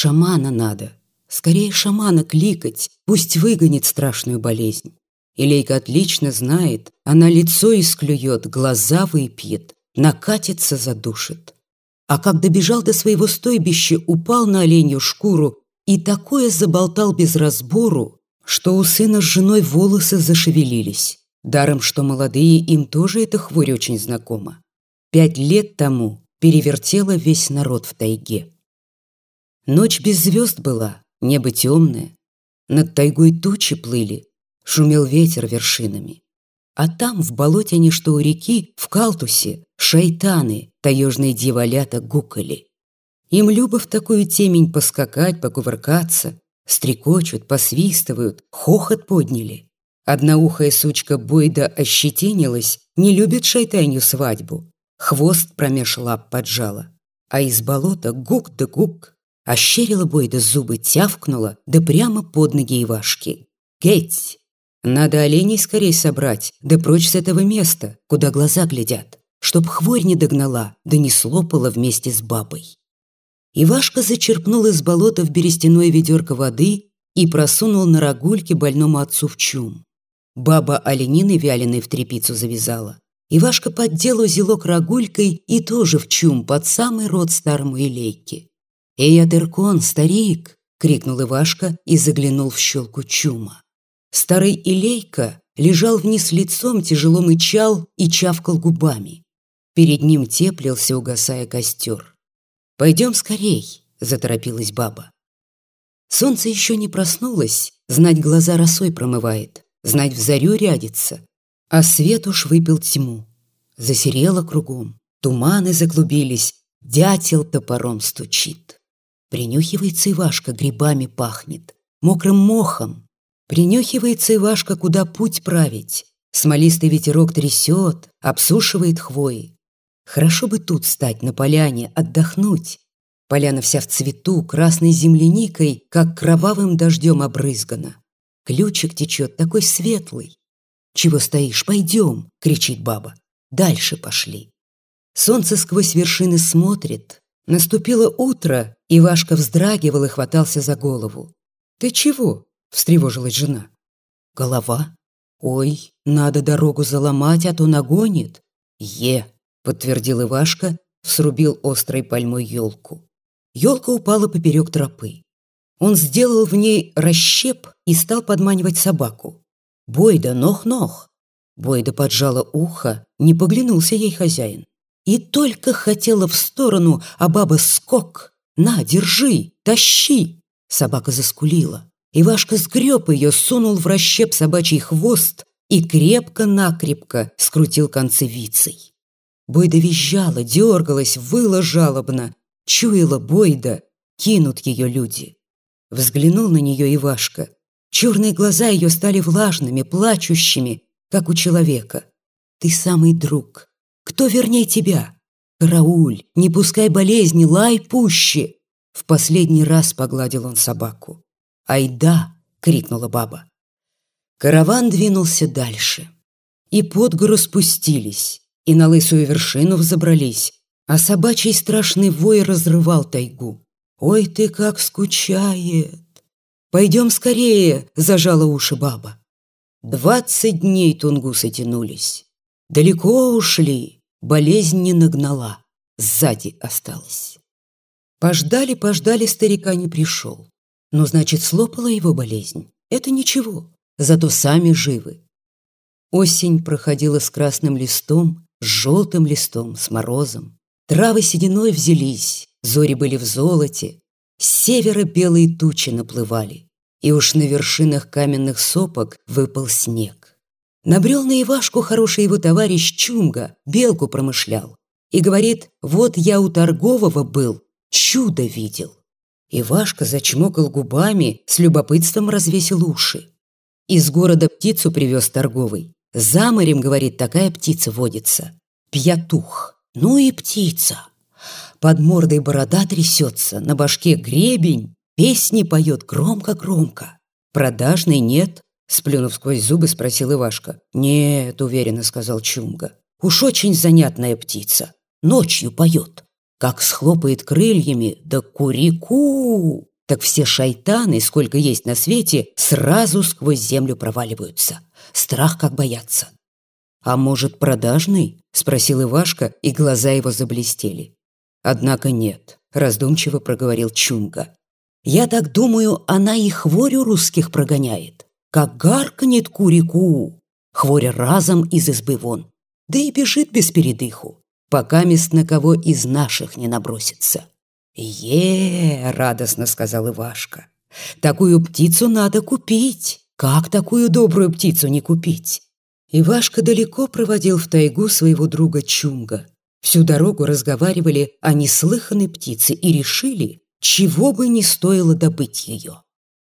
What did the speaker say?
Шамана надо. Скорее шамана кликать, пусть выгонит страшную болезнь. Илейка отлично знает, она лицо исклюет, глаза выпьет, накатится, задушит. А как добежал до своего стойбища, упал на оленью шкуру и такое заболтал без разбору, что у сына с женой волосы зашевелились. Даром, что молодые, им тоже эта хворь очень знакома. Пять лет тому перевертела весь народ в тайге. Ночь без звезд была, небо темное. Над тайгой тучи плыли, шумел ветер вершинами. А там, в болоте что у реки, в Калтусе, шайтаны, таежные дьяволята, гукали. Им любо в такую темень поскакать, покувыркаться, стрекочут, посвистывают, хохот подняли. Одноухая сучка Бойда ощетинилась, не любит шайтанью свадьбу. Хвост промеж лап поджала. А из болота гук да гук. Ощерила Бойда зубы, тявкнула, да прямо под ноги Ивашки. «Геть! Надо оленей скорей собрать, да прочь с этого места, куда глаза глядят, чтоб хворь не догнала, да не слопала вместе с бабой». Ивашка зачерпнул из болота в берестяное ведерко воды и просунул на рогульке больному отцу в чум. Баба оленины вяленой в трепицу завязала. Ивашка поддел узелок рогулькой и тоже в чум под самый рот старому Илейке. «Эй, Адеркон, старик!» — крикнул Ивашка и заглянул в щелку чума. Старый Илейка лежал вниз лицом, тяжело мычал и чавкал губами. Перед ним теплился, угасая костер. «Пойдем скорей», — заторопилась баба. Солнце еще не проснулось, знать глаза росой промывает, знать в зарю рядится. А свет уж выпил тьму. Засерело кругом, туманы заклубились, дятел топором стучит. Принюхивается Ивашка, грибами пахнет, мокрым мохом. Принюхивается Ивашка, куда путь править. Смолистый ветерок трясет, обсушивает хвои. Хорошо бы тут стать на поляне, отдохнуть. Поляна вся в цвету, красной земляникой, как кровавым дождем обрызгана. Ключик течет такой светлый. «Чего стоишь? Пойдем!» — кричит баба. «Дальше пошли». Солнце сквозь вершины смотрит. Наступило утро, и Вашка вздрагивал и хватался за голову. «Ты чего?» — встревожилась жена. «Голова? Ой, надо дорогу заломать, а то нагонит. Е!» подтвердил Ивашка, срубил острой пальмой елку. Елка упала поперек тропы. Он сделал в ней расщеп и стал подманивать собаку. «Бойда, нох-нох!» Бойда поджала ухо, не поглянулся ей хозяин. И только хотела в сторону, а баба скок. «На, держи, тащи!» Собака заскулила. Ивашка сгреб ее, сунул в расщеп собачий хвост и крепко-накрепко скрутил концы вицей. Бойда визжала, дергалась, выла жалобно. Чуяла Бойда, кинут ее люди. Взглянул на нее Ивашка. Черные глаза ее стали влажными, плачущими, как у человека. «Ты самый друг. Кто вернее тебя? Карауль, не пускай болезни, лай пуще!» В последний раз погладил он собаку. «Айда!» — крикнула баба. Караван двинулся дальше. И под гору спустились и на лысую вершину взобрались, а собачий страшный вой разрывал тайгу. «Ой ты как скучает!» «Пойдем скорее!» — зажала уши баба. Двадцать дней тунгусы тянулись. Далеко ушли, болезнь не нагнала, сзади осталась. Пождали, пождали, старика не пришел. Но, значит, слопала его болезнь. Это ничего, зато сами живы. Осень проходила с красным листом, с желтым листом, с морозом. Травы сединой взялись, зори были в золоте, с севера белые тучи наплывали, и уж на вершинах каменных сопок выпал снег. Набрел на Ивашку хороший его товарищ Чумга, белку промышлял, и говорит, вот я у торгового был, чудо видел. Ивашка зачмокал губами, с любопытством развесил уши. Из города птицу привез торговый. За морем, говорит, такая птица водится. Пьятух. Ну и птица. Под мордой борода трясется, на башке гребень, песни поет громко-громко. Продажной нет? Сплюнув сквозь зубы, спросил Ивашка. «Нет», — уверенно сказал Чумга. «Уж очень занятная птица. Ночью поет. Как схлопает крыльями, да курику!» так все шайтаны, сколько есть на свете, сразу сквозь землю проваливаются. Страх как бояться. «А может, продажный?» – спросил Ивашка, и глаза его заблестели. «Однако нет», – раздумчиво проговорил Чунга. «Я так думаю, она и хворю русских прогоняет. Как гаркнет курику, хворя разом из избы вон, да и бежит без передыху, пока мест на кого из наших не набросится». «Е, — радостно сказал Ивашка, — такую птицу надо купить. Как такую добрую птицу не купить?» Ивашка далеко проводил в тайгу своего друга Чунга. Всю дорогу разговаривали о неслыханной птице и решили, чего бы не стоило добыть ее.